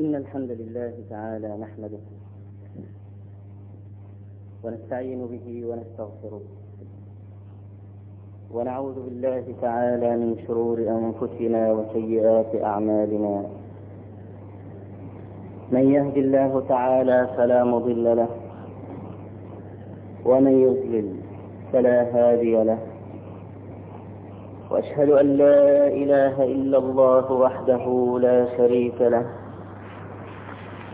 إن الحمد لله تعالى نحمده ونستعين به ونستغفره ونعوذ بالله تعالى من شرور أنفسنا وسيئات أعمالنا من يهد الله تعالى فلا مضل له ومن يضلل فلا هادي له وأشهد أن لا إله إلا الله وحده لا شريك له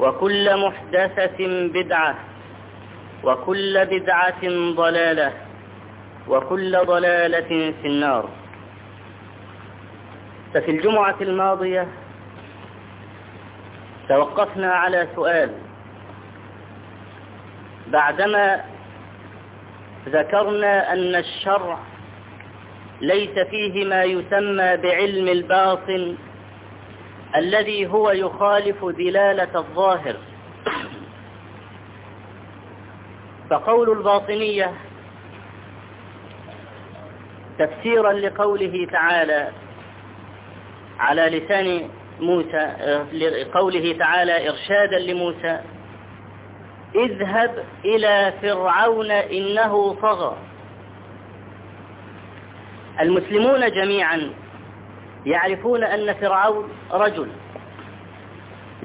وكل محدثة بدعة وكل بدعة ضلالة وكل ضلالة في النار. ففي الجمعة الماضية توقفنا على سؤال. بعدما ذكرنا أن الشرع ليس فيه ما يسمى بعلم الباطن الذي هو يخالف دلالة الظاهر. فقول الباطنية تفسيرا لقوله تعالى على لسان موسى لقوله تعالى إرشادا لموسى اذهب إلى فرعون إنه طغى. المسلمون جميعا يعرفون أن فرعون رجل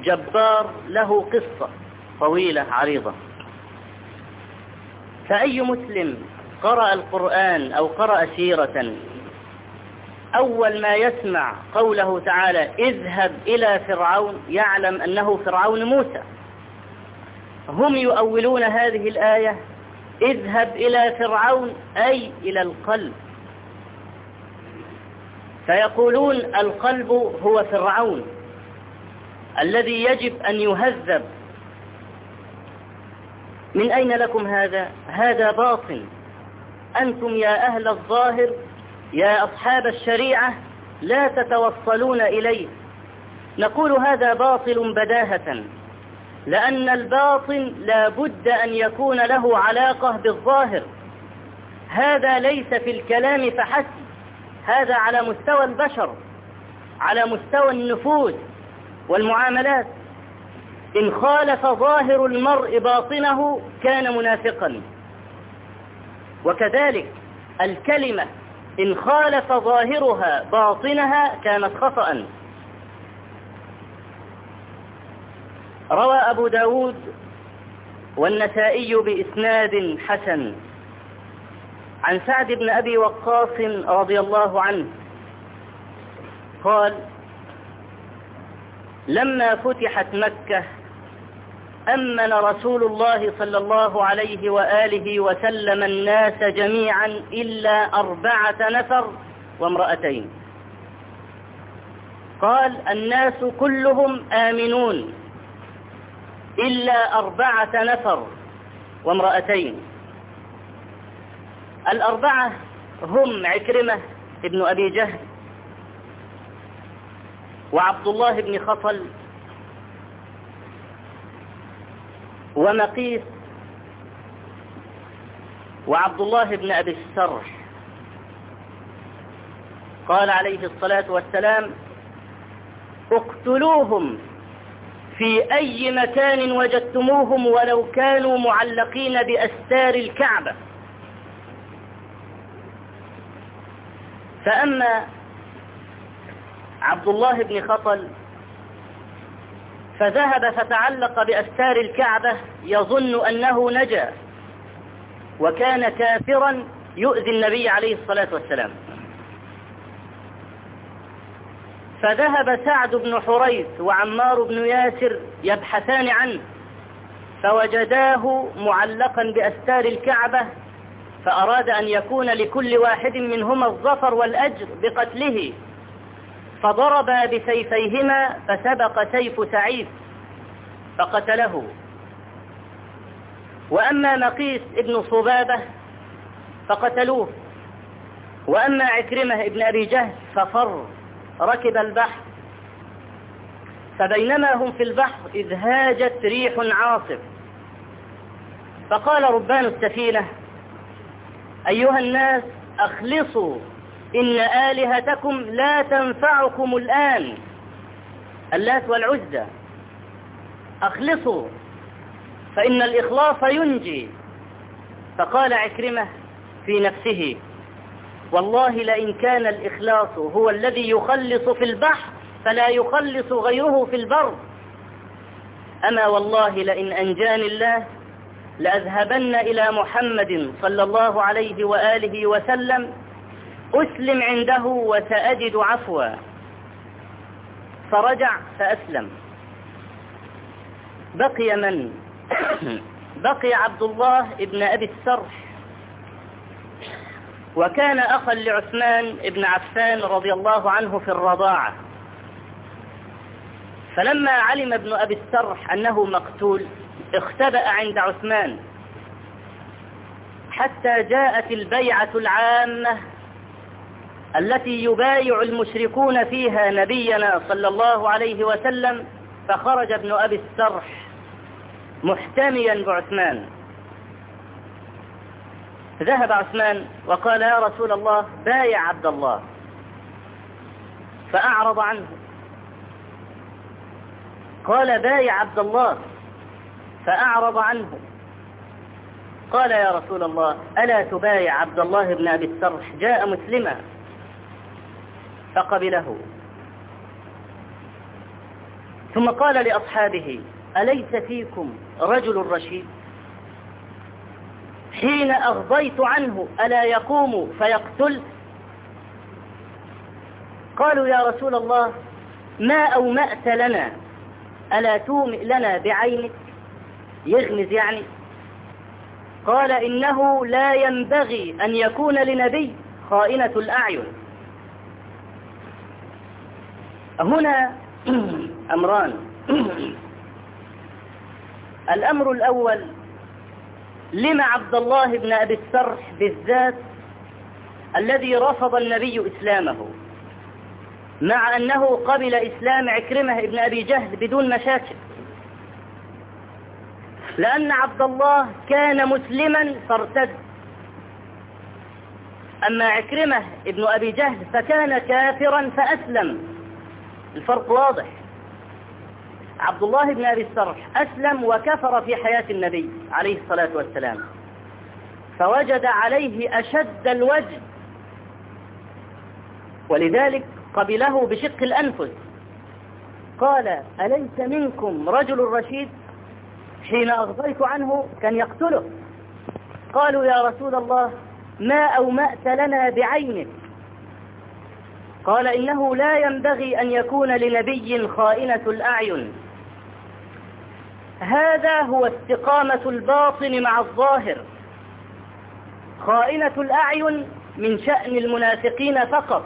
جبار له قصة طويلة عريضة. فأي مسلم قرأ القرآن أو قرأ سيرة أول ما يسمع قوله تعالى اذهب إلى فرعون يعلم أنه فرعون موسى. هم يؤولون هذه الآية اذهب إلى فرعون أي إلى القلب. فيقولون القلب هو فرعون الذي يجب أن يهذب. من أين لكم هذا؟ هذا باطل. أنتم يا أهل الظاهر يا أصحاب الشريعة لا تتوصلون إليه. نقول هذا باطل بداهة لأن الباطن لا بد أن يكون له علاقة بالظاهر. هذا ليس في الكلام فحسب. هذا على مستوى البشر على مستوى النفوذ والمعاملات. إن خالف ظاهر المرء باطنه كان منافقا. وكذلك الكلمة إن خالف ظاهرها باطنها كانت خطأ. روى أبو داود والنسائي بإسناد حسن. عن سعد بن أبي وقاص رضي الله عنه قال لما فتحت مكة أمن رسول الله صلى الله عليه وآله وسلم الناس جميعا إلا أربعة نفر وامرأتين. قال الناس كلهم آمنون إلا أربعة نفر وامرأتين. الأربعة هم عكرمة ابن أبي جهل وعبد الله بن خطل ومقيس وعبد الله بن أبي السرح. قال عليه الصلاة والسلام اقتلوهم في أي مكان وجدتموهم ولو كانوا معلقين بأستار الكعبة. فأما عبد الله بن خطل فذهب فتعلق بأستار الكعبة يظن أنه نجا وكان كافرا يؤذي النبي عليه الصلاة والسلام. فذهب سعد بن حريث وعمار بن ياسر يبحثان عنه فوجداه معلقا بأستار الكعبة فأراد أن يكون لكل واحد منهما الظفر والأجر بقتله. فضربا بسيفيهما فسبق سيف سعيد فقتله. وأما مقيس ابن صبابة فقتلوه. وأما عكرمة ابن أبي جهل ففر ركب البحر. فبينما هم في البحر إذ هاجت ريح عاصف. فقال ربان السفينة أيها الناس أخلصوا. إن آلهتكم لا تنفعكم الآن. اللات والعزة. أخلصوا. فإن الإخلاص ينجي. فقال عكرمة في نفسه والله لئن كان الإخلاص هو الذي يخلص في البحر فلا يخلص غيره في البر. أما والله لئن أنجاني الله لأذهبن إلى محمد صلى الله عليه وآله وسلم أسلم عنده وسأجد عفوا. فرجع فأسلم. بقي من؟ بقي عبد الله ابن أبي السرح. وكان أخا لعثمان بن عفان رضي الله عنه في الرضاعة. فلما علم ابن أبي السرح أنه مقتول اختبأ عند عثمان. حتى جاءت البيعة العامة التي يبايع المشركون فيها نبينا صلى الله عليه وسلم فخرج ابن أبي السرح محتميا بعثمان. ذهب عثمان وقال يا رسول الله بايع عبد الله فأعرض عنه. قال بايع عبد الله. فأعرض عنه. قال يا رسول الله ألا تبايع عبد الله بن أبي السرح؟ جاء مسلما فقبله. ثم قال لأصحابه أليس فيكم رجل رشيد؟ حين أغضيت عنه ألا يقوم فيقتل؟ قالوا يا رسول الله ما أومأت لنا؟ ألا تومئ لنا بعينك؟ يغمز يعني. قال إنه لا ينبغي أن يكون لنبي خائنة الأعين. هنا أمران. الأمر الأول لما عبد الله بن أبي السرح بالذات الذي رفض النبي إسلامه مع أنه قبل إسلام عكرمة بن أبي جهل بدون مشاكل. لأن عبد الله كان مسلما فارتد. أما عكرمة ابن أبي جهل فكان كافرا فأسلم. الفرق واضح. عبد الله بن أبي السرح أسلم وكفر في حياة النبي عليه الصلاة والسلام. فوجد عليه أشد الوجه. ولذلك قبله بشق الأنفس. قال أليس منكم رجل رشيد؟ حين أغضيت عنه كان يقتله. قالوا يا رسول الله ما أومأت لنا بعينك قال إنه لا ينبغي أن يكون لنبي خائنة الأعين. هذا هو استقامة الباطن مع الظاهر. خائنة الأعين من شأن المنافقين فقط.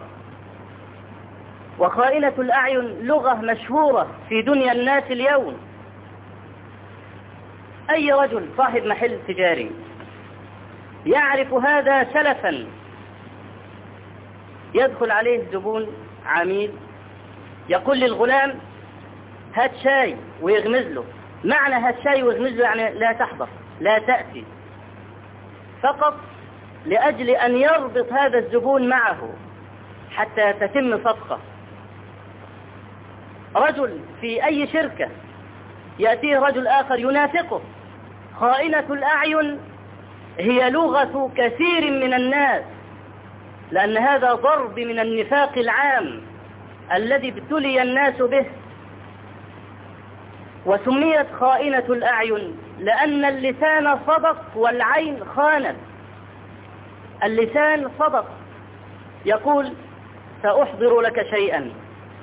وخائنة الأعين لغة مشهورة في دنيا الناس اليوم. أي رجل صاحب محل تجاري يعرف هذا سلفا يدخل عليه زبون عميل يقول للغلام هات شاي ويغمز له. معنى هالشاي وغمزه يعني لا تحضر لا تأتي. فقط لأجل أن يربط هذا الزبون معه حتى تتم صفقة. رجل في أي شركة يأتيه رجل آخر ينافقه. خائنة الأعين هي لغة كثير من الناس لأن هذا ضرب من النفاق العام الذي ابتلي الناس به. وسميت خائنة الأعين لأن اللسان صدق والعين خانت. اللسان صدق. يقول سأحضر لك شيئا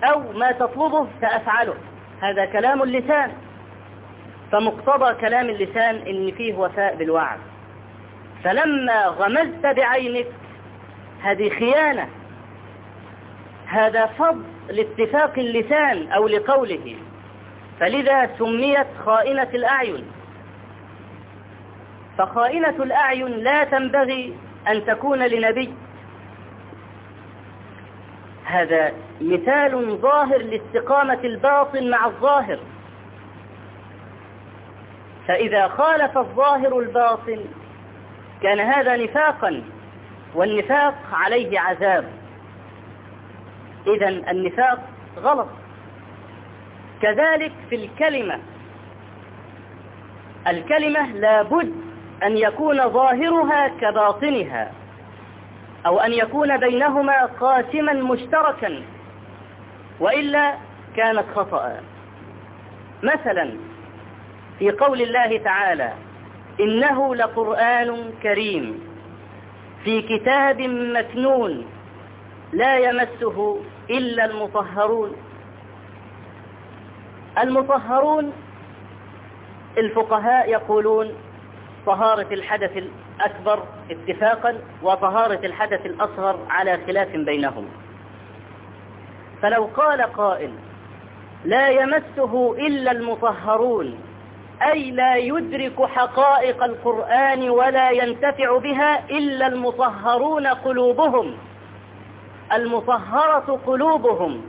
أو ما تطلبه سأفعله. هذا كلام اللسان. فمقتضى كلام اللسان إن فيه وفاء بالوعد. فلما غمزت بعينك هذه خيانة. هذا فض لاتفاق اللسان أو لقوله. فلذا سميت خائنة الأعين. فخائنة الأعين لا تنبغي أن تكون لنبي. هذا مثال ظاهر لاستقامة الباطن مع الظاهر. فإذا خالف الظاهر الباطن كان هذا نفاقا والنفاق عليه عذاب. إذا النفاق غلط. كذلك في الكلمة. الكلمة لابد أن يكون ظاهرها كباطنها أو أن يكون بينهما قاسما مشتركا وإلا كانت خطأ. مثلا في قول الله تعالى إنه لقرآن كريم. في كتاب مكنون. لا يمسه إلا المطهرون. المطهرون الفقهاء يقولون طهارة الحدث الأكبر اتفاقا وطهارة الحدث الأصغر على خلاف بينهم. فلو قال قائل لا يمسه إلا المطهرون أي لا يدرك حقائق القرآن ولا ينتفع بها إلا المطهرون قلوبهم. المطهرة قلوبهم.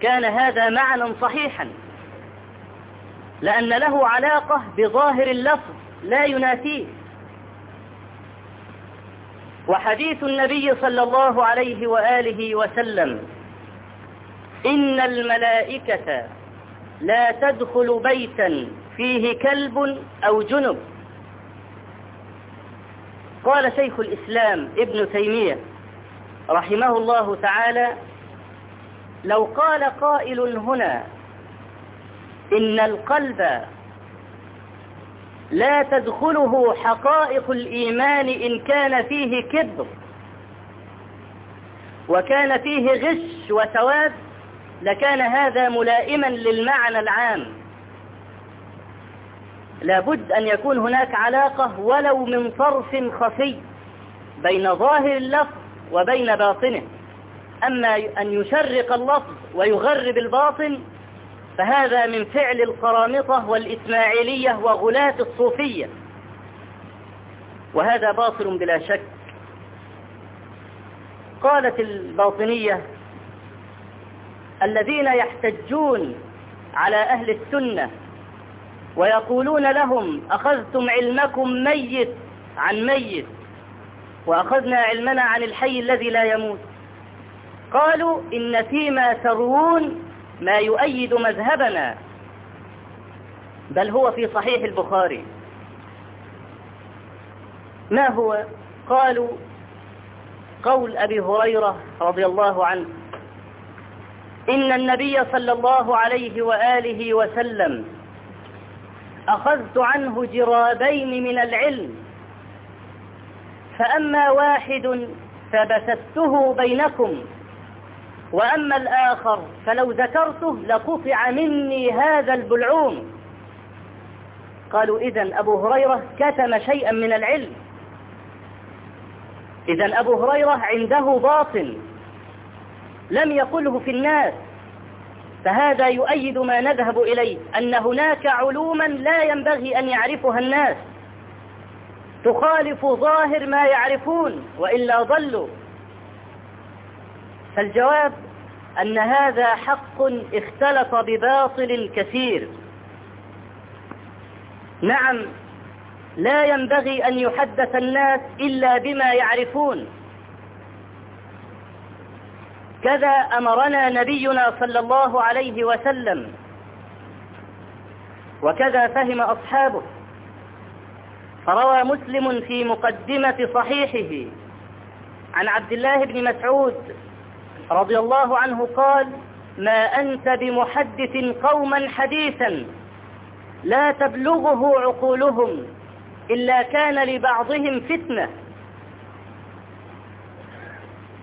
كان هذا معنى صحيحا. لأن له علاقة بظاهر اللفظ لا ينافيه. وحديث النبي صلى الله عليه وآله وسلم إن الملائكة لا تدخل بيتا فيه كلب أو جنب. قال شيخ الإسلام ابن تيمية رحمه الله تعالى لو قال قائل هنا إن القلب لا تدخله حقائق الإيمان إن كان فيه كذب وكان فيه غش وسواد لكان هذا ملائما للمعنى العام. لابد أن يكون هناك علاقة ولو من طرف خفي بين ظاهر اللفظ وبين باطنه. أما أن يشرق اللفظ ويغرب الباطن فهذا من فعل القرامطة والإسماعيلية وغلاة الصوفية. وهذا باطل بلا شك. قالت الباطنية الذين يحتجون على أهل السنة ويقولون لهم أخذتم علمكم ميت عن ميت وأخذنا علمنا عن الحي الذي لا يموت قالوا إن فيما تروون ما يؤيد مذهبنا بل هو في صحيح البخاري ما هو؟ قالوا قول أبي هريرة رضي الله عنه إن النبي صلى الله عليه وآله وسلم أخذت عنه جرابين من العلم فأما واحد فبثته بينكم وأما الآخر فلو ذكرته لقطع مني هذا البلعوم. قالوا إذا أبو هريرة كتم شيئا من العلم. إذا أبو هريرة عنده باطل لم يقله في الناس. فهذا يؤيد ما نذهب إليه أن هناك علوما لا ينبغي أن يعرفها الناس. تخالف ظاهر ما يعرفون وإلا ضلوا. فالجواب أن هذا حق اختلط بباطل كثير. نعم لا ينبغي أن يحدث الناس إلا بما يعرفون. كذا أمرنا نبينا صلى الله عليه وسلم. وكذا فهم أصحابه. فروى مسلم في مقدمة صحيحه عن عبد الله بن مسعود رضي الله عنه قال ما أنت بمحدث قوما حديثا لا تبلغه عقولهم إلا كان لبعضهم فتنة.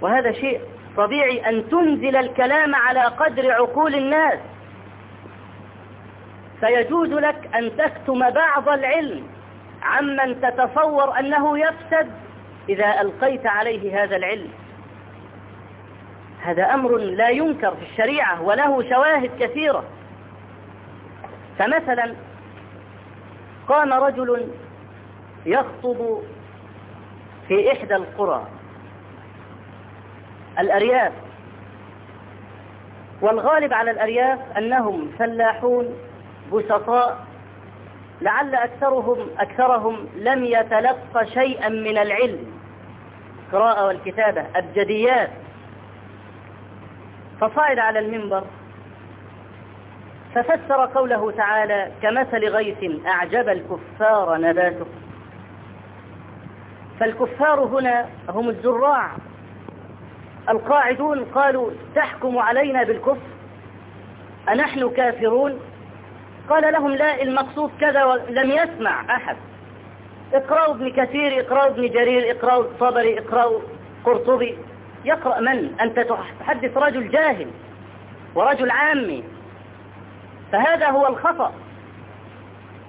وهذا شيء طبيعي أن تنزل الكلام على قدر عقول الناس. فيجوز لك أن تكتم بعض العلم عمن تتصور أنه يفسد إذا ألقيت عليه هذا العلم. هذا أمر لا ينكر في الشريعة وله شواهد كثيرة. فمثلا قام رجل يخطب في إحدى القرى. الأرياف. والغالب على الأرياف أنهم فلاحون بسطاء لعل أكثرهم أكثرهم لم يتلقى شيئا من العلم. قراءة والكتابة أبجديات فصعد على المنبر. ففسر قوله تعالى كمثل غيث أعجب الكفار نباته. فالكفار هنا هم الزراع. القاعدون قالوا تحكم علينا بالكفر. أنحن كافرون؟ قال لهم لا المقصود كذا ولم يسمع أحد. اقرأوا ابن كثير اقرأوا ابن جرير اقرأوا الطبري اقرأوا قرطبي. يقرأ من؟ أنت تحدث رجل جاهل ورجل عامي. فهذا هو الخطأ.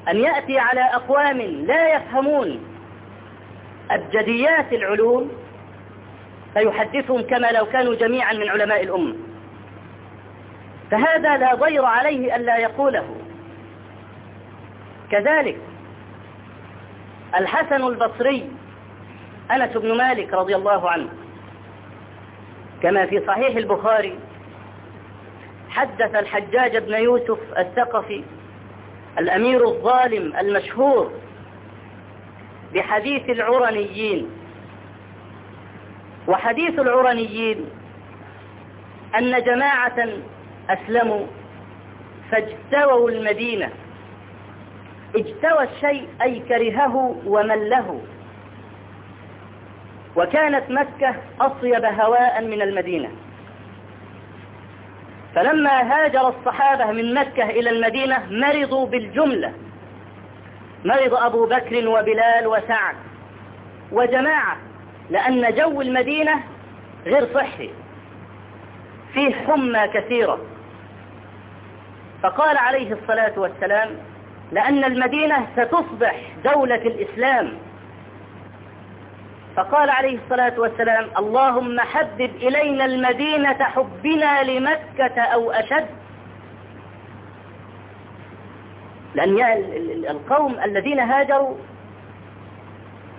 أن يأتي على أقوام لا يفهمون أبجديات العلوم فيحدثهم كما لو كانوا جميعا من علماء الأمة. فهذا لا ضير عليه ألا يقوله. كذلك الحسن البصري أنس بن مالك رضي الله عنه كما في صحيح البخاري حدث الحجاج بن يوسف الثقفي الأمير الظالم المشهور بحديث العرنيين وحديث العرنيين أن جماعة أسلموا فاجتووا المدينة. اجتوى الشيء أي كرهه ومله وكانت مكة أطيب هواء من المدينة. فلما هاجر الصحابة من مكة إلى المدينة مرضوا بالجملة. مرض أبو بكر وبلال وسعد. وجماعة لأن جو المدينة غير صحي. فيه حمى كثيرة. فقال عليه الصلاة والسلام لأن المدينة ستصبح دولة الإسلام. فقال عليه الصلاة والسلام اللهم حبب إلينا المدينة حبنا لمكة أو أشد. لأن القوم الذين هاجروا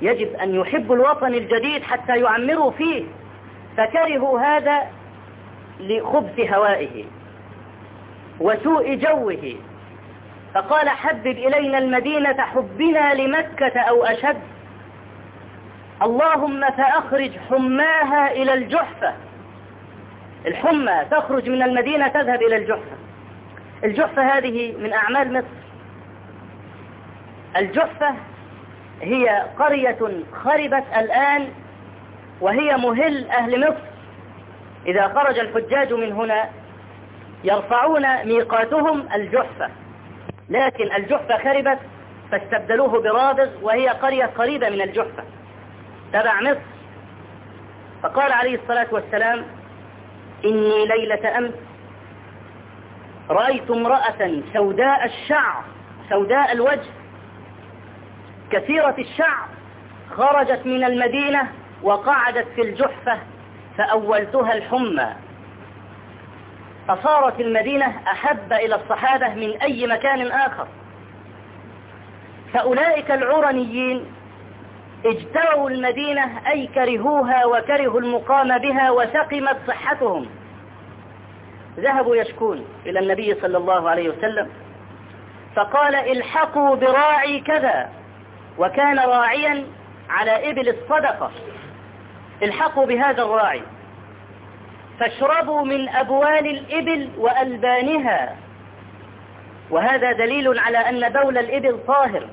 يجب أن يحبوا الوطن الجديد حتى يعمروا فيه فكرهوا هذا لخبث هوائه وسوء جوه. فقال حبب إلينا المدينة حبنا لمكة أو أشد. اللهم فأخرج حماها إلى الجحفة. الحمى تخرج من المدينة تذهب إلى الجحفة. الجحفة هذه من أعمال مصر. الجحفة هي قرية خربت الآن وهي مهل أهل مصر. إذا خرج الحجاج من هنا يرفعون ميقاتهم الجحفة. لكن الجحفة خربت فاستبدلوه برابغ وهي قرية قريبة من الجحفة. تبع مصر. فقال عليه الصلاة والسلام إني ليلة أمس رأيت امرأة سوداء الشعر سوداء الوجه كثيرة الشعر خرجت من المدينة وقعدت في الجحفة فأولتها الحمى. فصارت المدينة أحب إلى الصحابة من أي مكان آخر. فأولئك العرنيين اجتروا المدينة أي كرهوها وكرهوا المقام بها وسقمت صحتهم. ذهبوا يشكون إلى النبي صلى الله عليه وسلم فقال الحقوا براعي كذا. وكان راعيا على إبل الصدقة. الحقوا بهذا الراعي. فاشربوا من أبوال الإبل وألبانها. وهذا دليل على أن بول الإبل طاهر.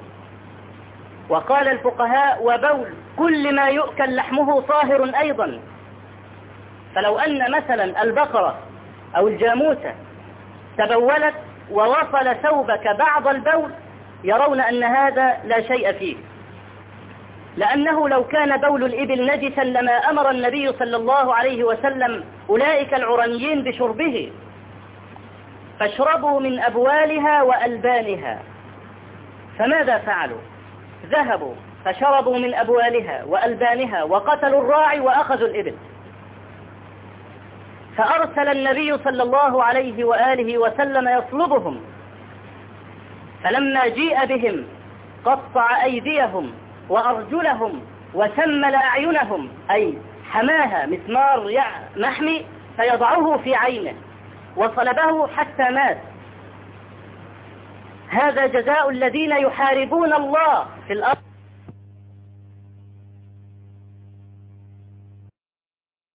وقال الفقهاء وبول كل ما يؤكل لحمه طاهر أيضا. فلو أن مثلا البقرة أو الجاموسة تبولت ووصل ثوبك بعض البول يرون أن هذا لا شيء فيه. لأنه لو كان بول الإبل نجسا لما أمر النبي صلى الله عليه وسلم أولئك العرنيين بشربه فاشربوا من أبوالها وألبانها. فماذا فعلوا؟ ذهبوا فشربوا من أبوالها وألبانها وقتلوا الراعي وأخذوا الإبل. فأرسل النبي صلى الله عليه وآله وسلم يطلبهم فلما جيء بهم قطع أيديهم وأرجلهم وسمل أعينهم أي حماها مسمار محمي فيضعه في عينه وصلبه حتى مات. هذا جزاء الذين يحاربون الله في الأرض.